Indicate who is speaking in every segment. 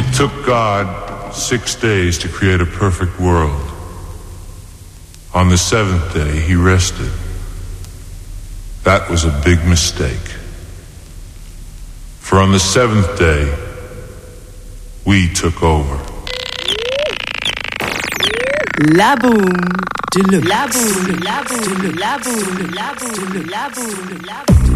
Speaker 1: It took God six days to create a perfect world. On the seventh day, he rested. That was a big mistake. For on the seventh day, we took over.
Speaker 2: La Boom Deluxe. La Boom, La Boom, La Boom, La Boom, La Boom, La Boom.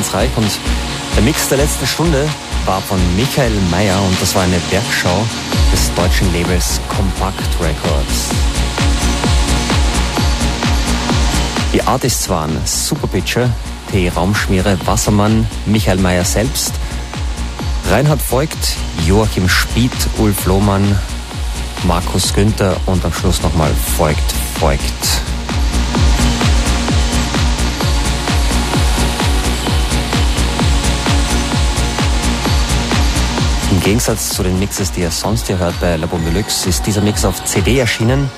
Speaker 3: Heinz Reich und der Mix der letzten Stunde war von Michael Mayer und das war eine Werkschau des deutschen Labels Compact Records. Die Artists waren Superpitcher, T. Raumschmiere, Wassermann, Michael Mayer selbst, Reinhard Voigt, Joachim Spied, Ulf Lohmann, Markus Günther und am Schluss nochmal Voigt, Voigt. Im Gegensatz zu den Mixes, die ihr sonst hier hört bei La Bombe Deluxe, ist dieser Mix auf CD erschienen,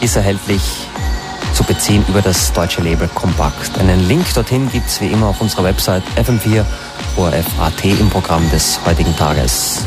Speaker 3: ist erhältlich zu beziehen über das deutsche Label Compact. Einen Link dorthin gibt es wie immer auf unserer Website FM4 ORF.at im Programm des heutigen Tages.